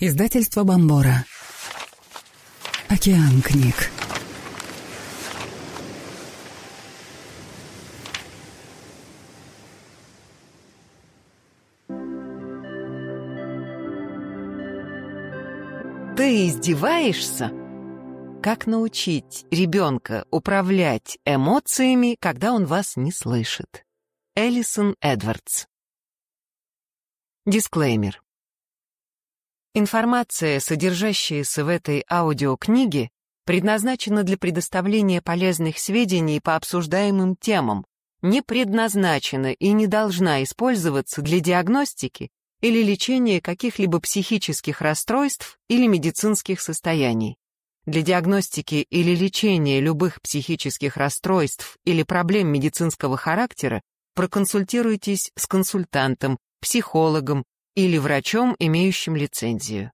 Издательство Бомбора. Океан книг. Ты издеваешься? Как научить ребенка управлять эмоциями, когда он вас не слышит? Элисон Эдвардс. Дисклеймер. Информация, содержащаяся в этой аудиокниге, предназначена для предоставления полезных сведений по обсуждаемым темам, не предназначена и не должна использоваться для диагностики или лечения каких-либо психических расстройств или медицинских состояний. Для диагностики или лечения любых психических расстройств или проблем медицинского характера проконсультируйтесь с консультантом, психологом или врачом, имеющим лицензию.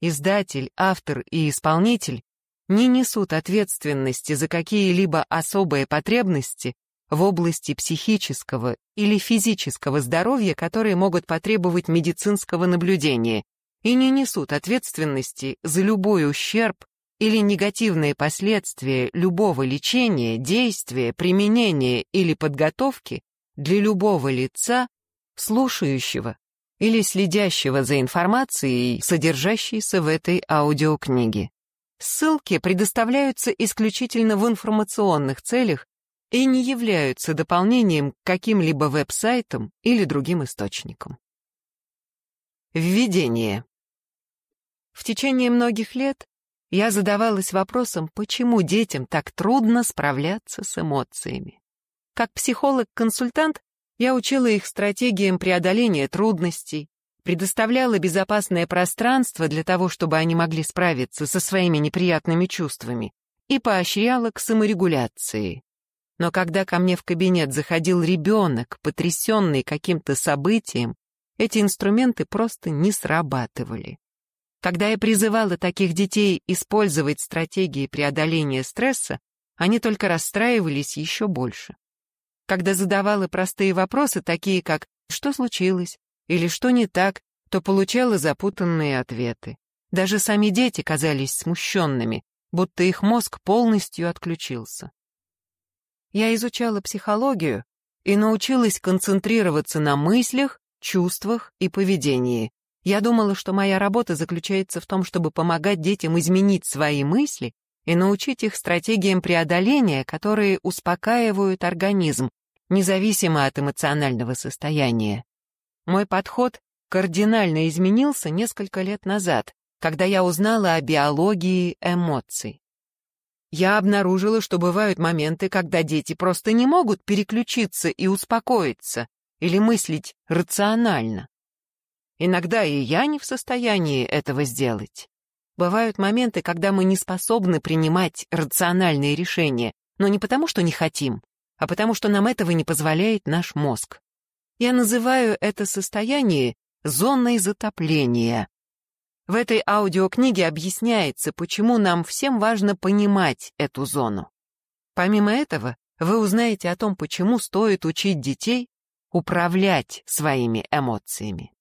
Издатель, автор и исполнитель не несут ответственности за какие-либо особые потребности в области психического или физического здоровья, которые могут потребовать медицинского наблюдения, и не несут ответственности за любой ущерб или негативные последствия любого лечения, действия, применения или подготовки для любого лица, слушающего или следящего за информацией, содержащейся в этой аудиокниге. Ссылки предоставляются исключительно в информационных целях и не являются дополнением к каким-либо веб-сайтам или другим источникам. Введение. В течение многих лет я задавалась вопросом, почему детям так трудно справляться с эмоциями. Как психолог-консультант я учила их стратегиям преодоления трудностей, предоставляла безопасное пространство для того, чтобы они могли справиться со своими неприятными чувствами, и поощряла к саморегуляции. Но когда ко мне в кабинет заходил ребенок, потрясенный каким-то событием, эти инструменты просто не срабатывали. Когда я призывала таких детей использовать стратегии преодоления стресса, они только расстраивались еще больше. Когда задавала простые вопросы, такие как «что случилось?» или «что не так?», то получала запутанные ответы. Даже сами дети казались смущенными, будто их мозг полностью отключился. Я изучала психологию и научилась концентрироваться на мыслях, чувствах и поведении. Я думала, что моя работа заключается в том, чтобы помогать детям изменить свои мысли и научить их стратегиям преодоления, которые успокаивают организм, независимо от эмоционального состояния. Мой подход кардинально изменился несколько лет назад, когда я узнала о биологии эмоций. Я обнаружила, что бывают моменты, когда дети просто не могут переключиться и успокоиться или мыслить рационально. Иногда и я не в состоянии этого сделать. Бывают моменты, когда мы не способны принимать рациональные решения, но не потому, что не хотим, а потому что нам этого не позволяет наш мозг. Я называю это состояние зоной затопления. В этой аудиокниге объясняется, почему нам всем важно понимать эту зону. Помимо этого, вы узнаете о том, почему стоит учить детей управлять своими эмоциями.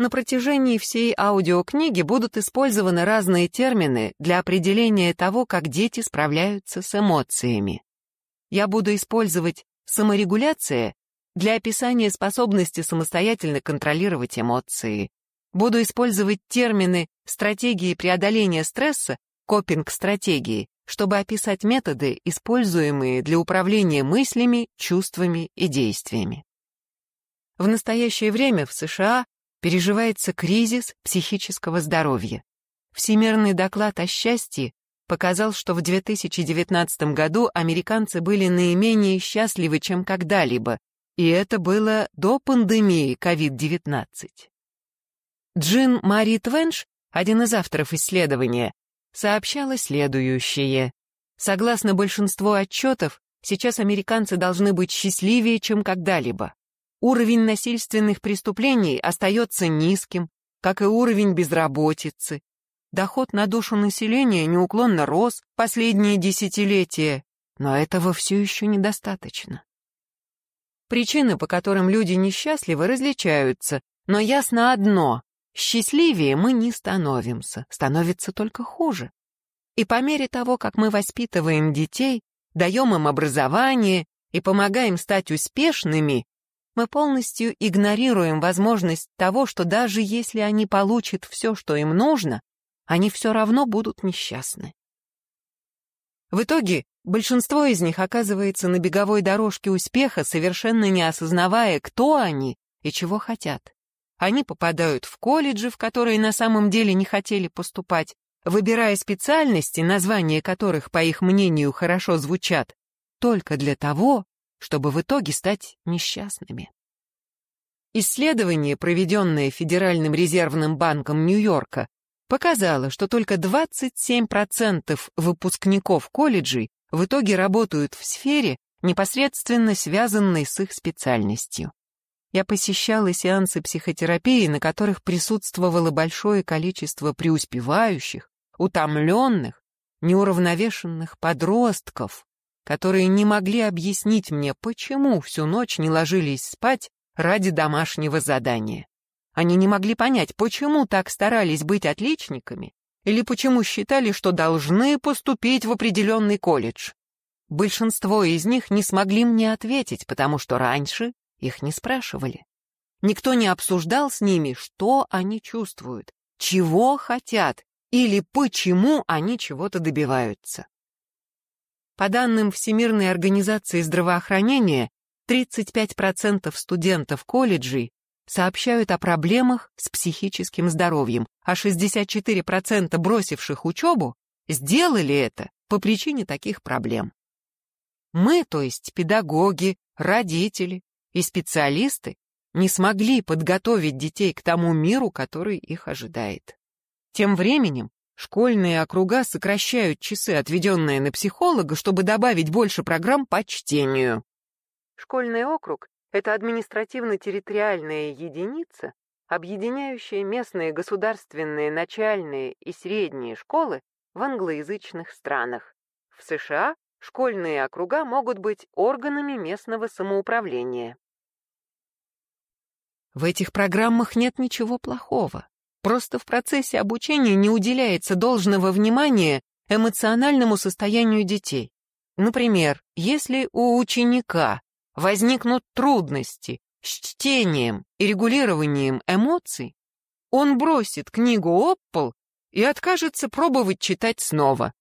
На протяжении всей аудиокниги будут использованы разные термины для определения того, как дети справляются с эмоциями. Я буду использовать саморегуляция для описания способности самостоятельно контролировать эмоции. Буду использовать термины стратегии преодоления стресса, копинг-стратегии, чтобы описать методы, используемые для управления мыслями, чувствами и действиями. В настоящее время в США переживается кризис психического здоровья. Всемирный доклад о счастье показал, что в 2019 году американцы были наименее счастливы, чем когда-либо, и это было до пандемии COVID-19. Джин Мари Твенш, один из авторов исследования, сообщала следующее. Согласно большинству отчетов, сейчас американцы должны быть счастливее, чем когда-либо. Уровень насильственных преступлений остается низким, как и уровень безработицы. Доход на душу населения неуклонно рос последние десятилетия, но этого все еще недостаточно. Причины, по которым люди несчастливы, различаются, но ясно одно — счастливее мы не становимся, становится только хуже. И по мере того, как мы воспитываем детей, даем им образование и помогаем стать успешными, мы полностью игнорируем возможность того, что даже если они получат все, что им нужно, они все равно будут несчастны. В итоге большинство из них оказывается на беговой дорожке успеха, совершенно не осознавая, кто они и чего хотят. Они попадают в колледжи, в которые на самом деле не хотели поступать, выбирая специальности, названия которых, по их мнению, хорошо звучат, только для того, чтобы в итоге стать несчастными. Исследование, проведенное Федеральным резервным банком Нью-Йорка, показало, что только 27% выпускников колледжей в итоге работают в сфере, непосредственно связанной с их специальностью. Я посещала сеансы психотерапии, на которых присутствовало большое количество преуспевающих, утомленных, неуравновешенных подростков, которые не могли объяснить мне, почему всю ночь не ложились спать ради домашнего задания. Они не могли понять, почему так старались быть отличниками или почему считали, что должны поступить в определенный колледж. Большинство из них не смогли мне ответить, потому что раньше их не спрашивали. Никто не обсуждал с ними, что они чувствуют, чего хотят или почему они чего-то добиваются. По данным Всемирной организации здравоохранения, 35% студентов колледжей сообщают о проблемах с психическим здоровьем, а 64% бросивших учебу сделали это по причине таких проблем. Мы, то есть педагоги, родители и специалисты, не смогли подготовить детей к тому миру, который их ожидает. Тем временем школьные округа сокращают часы, отведенные на психолога, чтобы добавить больше программ по чтению. Школьный округ — это административно-территориальная единица, объединяющая местные государственные начальные и средние школы в англоязычных странах. В США школьные округа могут быть органами местного самоуправления. В этих программах нет ничего плохого. Просто в процессе обучения не уделяется должного внимания эмоциональному состоянию детей. Например, если у ученика возникнут трудности с чтением и регулированием эмоций, он бросит книгу об пол и откажется пробовать читать снова.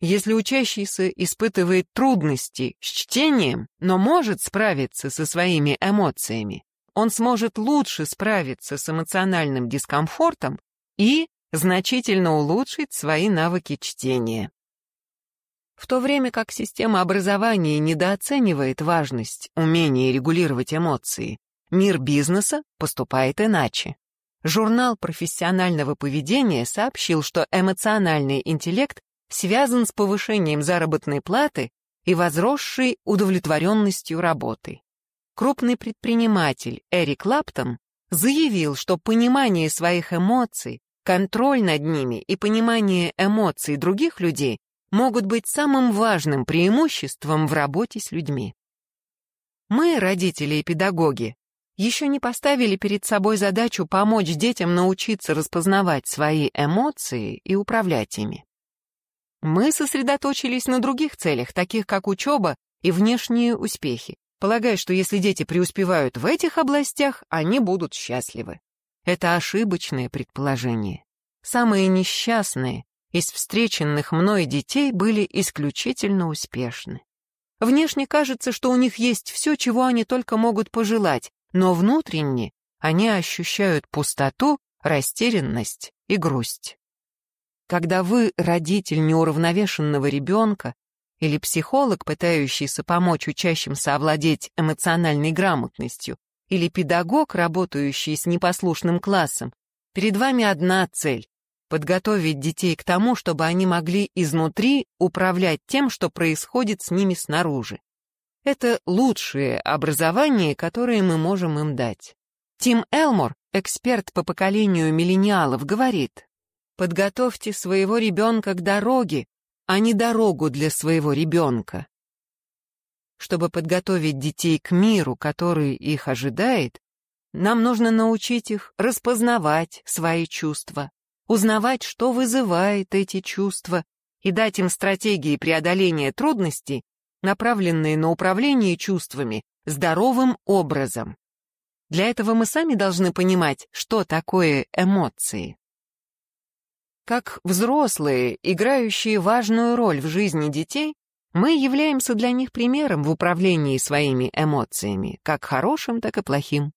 Если учащийся испытывает трудности с чтением, но может справиться со своими эмоциями, он сможет лучше справиться с эмоциональным дискомфортом и значительно улучшить свои навыки чтения. В то время как система образования недооценивает важность умения регулировать эмоции, мир бизнеса поступает иначе. Журнал профессионального поведения сообщил, что эмоциональный интеллект связан с повышением заработной платы и возросшей удовлетворенностью работой. Крупный предприниматель Эрик Лаптон заявил, что понимание своих эмоций, контроль над ними и понимание эмоций других людей могут быть самым важным преимуществом в работе с людьми. Мы, родители и педагоги, еще не поставили перед собой задачу помочь детям научиться распознавать свои эмоции и управлять ими. Мы сосредоточились на других целях, таких как учеба и внешние успехи, полагая, что если дети преуспевают в этих областях, они будут счастливы. Это ошибочное предположение. Самые несчастные из встреченных мной детей были исключительно успешны. Внешне кажется, что у них есть все, чего они только могут пожелать, но внутренне они ощущают пустоту, растерянность и грусть. Когда вы родитель неуравновешенного ребенка или психолог, пытающийся помочь учащимся овладеть эмоциональной грамотностью, или педагог, работающий с непослушным классом, перед вами одна цель — подготовить детей к тому, чтобы они могли изнутри управлять тем, что происходит с ними снаружи. Это лучшее образование, которое мы можем им дать. Тим Элмор, эксперт по поколению миллениалов, говорит, Подготовьте своего ребенка к дороге, а не дорогу для своего ребенка. Чтобы подготовить детей к миру, который их ожидает, Нам нужно научить их распознавать свои чувства, узнавать, что вызывает эти чувства, и дать им стратегии преодоления трудностей, направленные на управление чувствами здоровым образом. Для этого мы сами должны понимать, что такое эмоции. Как взрослые, играющие важную роль в жизни детей, мы являемся для них примером в управлении своими эмоциями, как хорошим, так и плохим.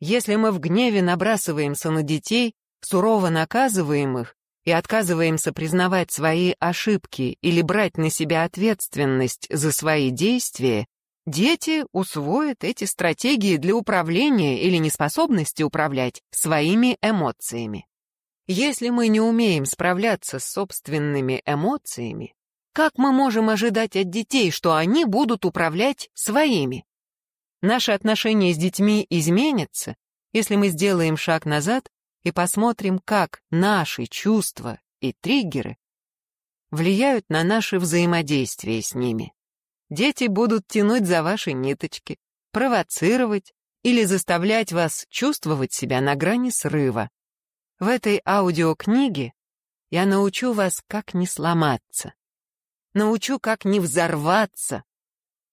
Если мы в гневе набрасываемся на детей, сурово наказываем их и отказываемся признавать свои ошибки или брать на себя ответственность за свои действия, Дети усвоят эти стратегии для управления или неспособности управлять своими эмоциями. Если мы не умеем справляться с собственными эмоциями, как мы можем ожидать от детей, что они будут управлять своими? Наши отношения с детьми изменятся, если мы сделаем шаг назад и посмотрим, как наши чувства и триггеры влияют на наше взаимодействие с ними. Дети будут тянуть за ваши ниточки, провоцировать или заставлять вас чувствовать себя на грани срыва. В этой аудиокниге я научу вас, как не сломаться. Научу, как не взорваться,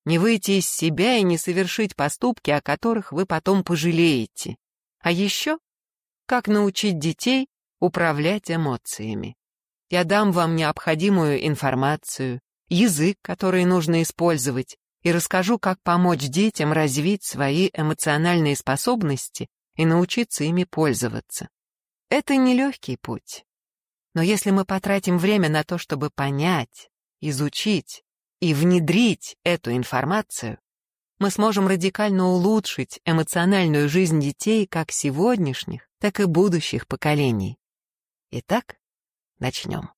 не выйти из себя и не совершить поступки, о которых вы потом пожалеете. А еще, как научить детей управлять эмоциями. Я дам вам необходимую информацию, язык, который нужно использовать, и расскажу, как помочь детям развить свои эмоциональные способности и научиться ими пользоваться. Это нелегкий путь. Но если мы потратим время на то, чтобы понять, изучить и внедрить эту информацию, мы сможем радикально улучшить эмоциональную жизнь детей как сегодняшних, так и будущих поколений. Итак, начнем.